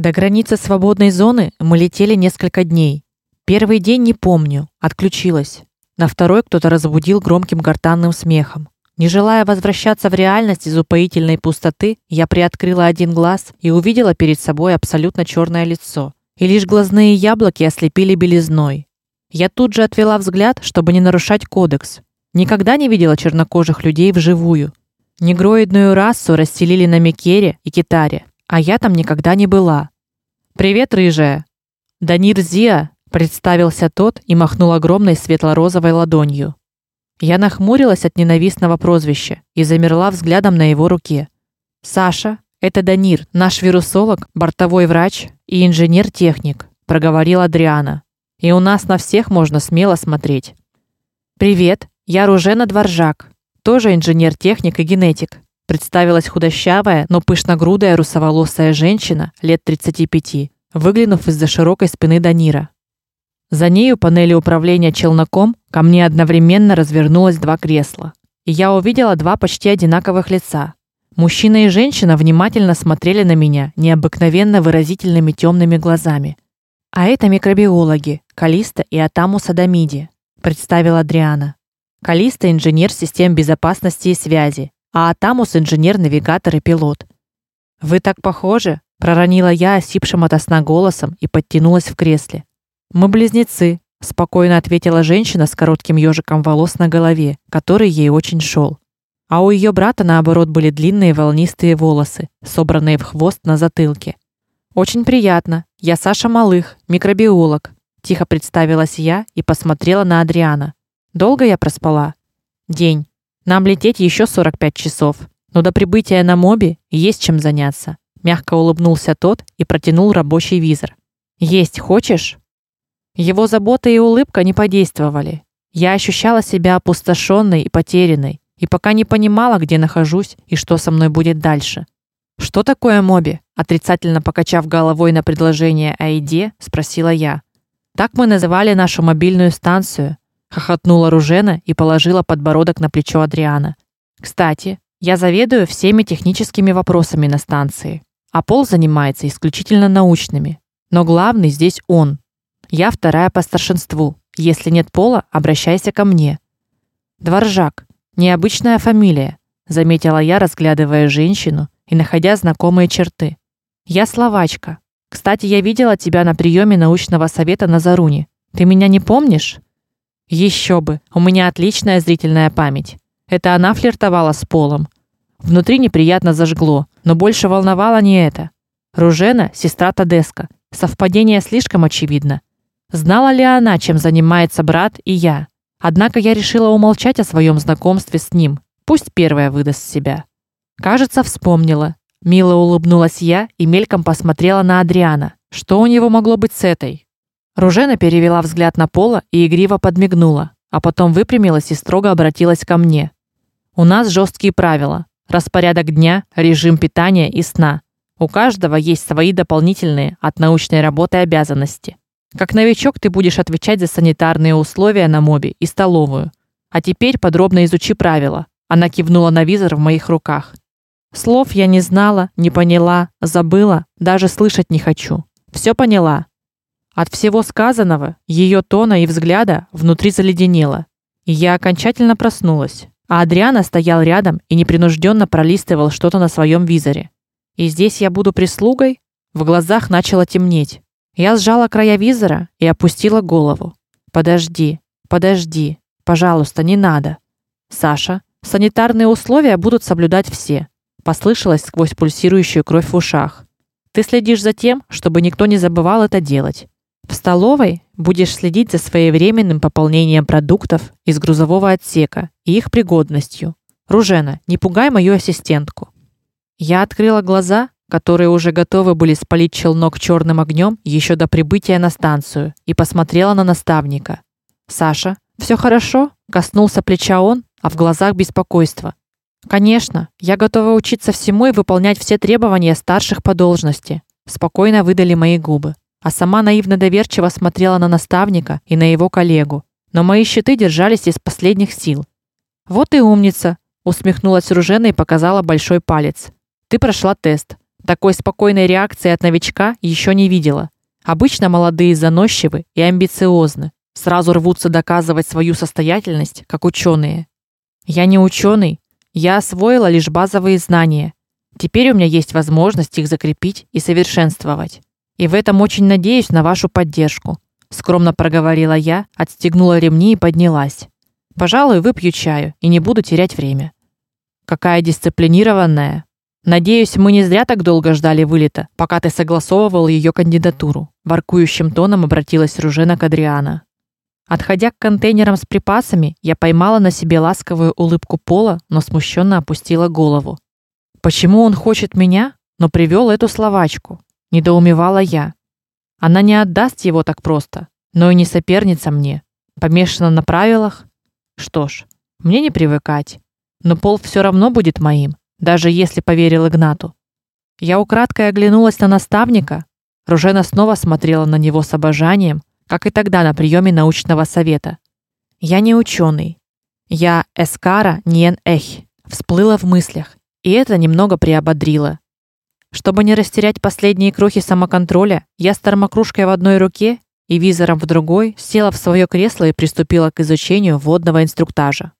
До границы свободной зоны мы летели несколько дней. Первый день не помню, отключилась. На второй кто-то разбудил громким гортанным смехом. Не желая возвращаться в реальность из упоительной пустоты, я приоткрыла один глаз и увидела перед собой абсолютно черное лицо, и лишь глазные яблоки ослепили белизной. Я тут же отвела взгляд, чтобы не нарушать кодекс. Никогда не видела чернокожих людей вживую. Негроидную расу расселили на Мекере и Китаре, а я там никогда не была. Привет, рыжая. Данир Зия представился тот и махнул огромной светло-розовой ладонью. Я нахмурилась от ненавистного прозвища и замерла взглядом на его руке. Саша, это Данир, наш вирусолог, бортовой врач и инженер-техник, проговорила Адриана. И у нас на всех можно смело смотреть. Привет, я Ружена Дворжак, тоже инженер-техник и генетик. Представилась худощавая, но пышногрудая русоволосая женщина лет 35, выглянув из-за широкой спины Данира. За ней у панели управления челноком ко мне одновременно развернулось два кресла, и я увидела два почти одинаковых лица. Мужчина и женщина внимательно смотрели на меня необыкновенно выразительными темными глазами. А это микробиологи Калиста и Атаму Садамиди, представила Адриана. Калиста инженер систем безопасности и связи, а Атамус инженер-навигатор и пилот. Вы так похожи, проронила я осипшим от сна голосом и подтянулась в кресле. Мы близнецы, спокойно ответила женщина с коротким ежиком волос на голове, который ей очень шел. А у ее брата наоборот были длинные волнистые волосы, собранные в хвост на затылке. Очень приятно. Я Саша Малых, микробиолог, тихо представилась я и посмотрела на Адриана. Долго я проспала? День. Нам лететь еще 45 часов. Но до прибытия на Моби есть чем заняться. Мягко улыбнулся тот и протянул рабочий визор. Есть хочешь? Его забота и улыбка не подействовали. Я ощущала себя опустошенной и потерянной, и пока не понимала, где нахожусь и что со мной будет дальше. Что такое моби? отрицательно покачав головой на предложение о еде, спросила я. Так мы называли нашу мобильную станцию, хохотнула Ружена и положила подбородок на плечо Адриана. Кстати, я заведую всеми техническими вопросами на станции, а Пол занимается исключительно научными. Но главный здесь он, я вторая по старшинству. Если нет пола, обращайся ко мне. Дворжак. Необычная фамилия, заметила я, разглядывая женщину и находя знакомые черты. Я словачка. Кстати, я видела тебя на приеме научного совета на Заруне. Ты меня не помнишь? Еще бы. У меня отличная зрительная память. Это она флиртовала с Полом. Внутри неприятно зажгло, но больше волновало не это. Ружена сестра Тадеска. Совпадение слишком очевидно. Знала ли она, чем занимается брат и я? Однако я решила умолчать о своем знакомстве с ним. Пусть первая выдаст себя. Кажется, вспомнила. Мило улыбнулась я и мельком посмотрела на Адриана. Что у него могло быть с этой? Ружена перевела взгляд на Пола и игриво подмигнула, а потом выпрямилась и строго обратилась ко мне. У нас жесткие правила: распорядок дня, режим питания и сна. У каждого есть свои дополнительные от научной работы обязанности. Как новичок ты будешь отвечать за санитарные условия на мобе и столовую. А теперь подробно изучи правила. Она кивнула на визор в моих руках. Слов я не знала, не поняла, забыла, даже слышать не хочу. Все поняла. От всего сказанного, ее тона и взгляда внутри заледенело. Я окончательно проснулась. А Адриана стоял рядом и непринужденно пролистывал что-то на своем визоре. И здесь я буду прислугой? В глазах начало темнеть. Я сжала края визора и опустила голову. Подожди, подожди. Пожалуйста, не надо. Саша, санитарные условия будут соблюдать все. Послышалось сквозь пульсирующую кровь в ушах. Ты следишь за тем, чтобы никто не забывал это делать. В столовой будешь следить за своевременным пополнением продуктов из грузового отсека и их пригодностью. Ружена, не пугай мою ассистентку. Я открыла глаза которые уже готовы были спалить челнок черным огнем еще до прибытия на станцию, и посмотрела на наставника. Саша, все хорошо? коснулся плеча он, а в глазах беспокойство. Конечно, я готова учиться всему и выполнять все требования старших по должности, спокойно выдали мои губы. А сама наивно доверчиво смотрела на наставника и на его коллегу, но мои щиты держались из последних сил. Вот и умница, усмехнулась Ружена и показала большой палец. Ты прошла тест. Такой спокойной реакции от новичка еще не видела. Обычно молодые заносчивы и амбициозны, сразу рвутся доказывать свою состоятельность, как ученые. Я не ученый, я освоила лишь базовые знания. Теперь у меня есть возможность их закрепить и совершенствовать. И в этом очень надеюсь на вашу поддержку, скромно проговорила я, отстегнула ремни и поднялась. Пожалуй, выпью чаю и не буду терять время. Какая дисциплинированная. Надеюсь, мы не зря так долго ждали вылета, пока ты согласовывал ее кандидатуру. Воркующим тоном обратилась Ружена к Адриана. Отходя к контейнерам с припасами, я поймала на себе ласковую улыбку Пола, но смущенно опустила голову. Почему он хочет меня, но привел эту словачку? Недоумевала я. Она не отдаст его так просто, но и не соперница мне. Помешана на правилах. Что ж, мне не привыкать. Но Пол все равно будет моим даже если поверил Игнату. Я украдкой оглянулась на наставника. Ружена снова смотрела на него с обожанием, как и тогда на приеме научного совета. Я не ученый. Я Эскара Ниен Эх. Всплыла в мыслях, и это немного приободрило. Чтобы не растерять последние крохи самоконтроля, я с термокружкой в одной руке и визором в другой села в свое кресло и приступила к изучению водного инструктажа.